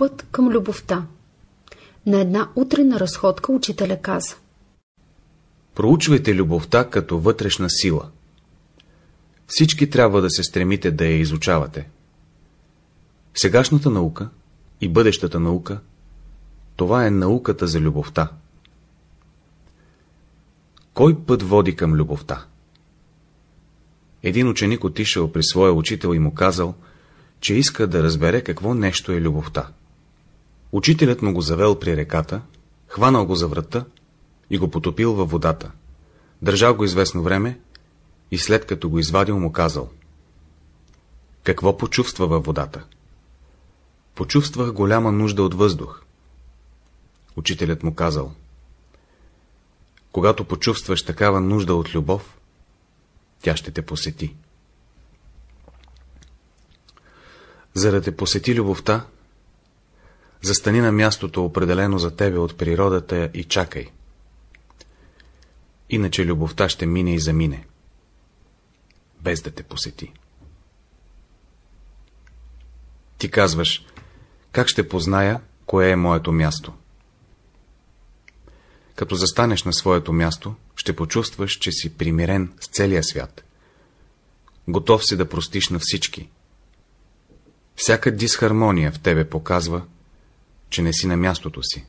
път към любовта. На една утрена разходка учителя каза. Проучвайте любовта като вътрешна сила. Всички трябва да се стремите да я изучавате. Сегашната наука и бъдещата наука, това е науката за любовта. Кой път води към любовта? Един ученик отишъл при своя учител и му казал, че иска да разбере какво нещо е любовта. Учителят му го завел при реката, хванал го за врата и го потопил във водата. Държал го известно време и след като го извадил му казал. Какво почувства във водата? Почувствах голяма нужда от въздух. Учителят му казал. Когато почувстваш такава нужда от любов, тя ще те посети. За да те посети любовта, застани на мястото определено за тебе от природата и чакай. Иначе любовта ще мине и замине, без да те посети. Ти казваш, как ще позная, кое е моето място? Като застанеш на своето място, ще почувстваш, че си примирен с целия свят. Готов си да простиш на всички. Всяка дисхармония в тебе показва, че не си на мястото си.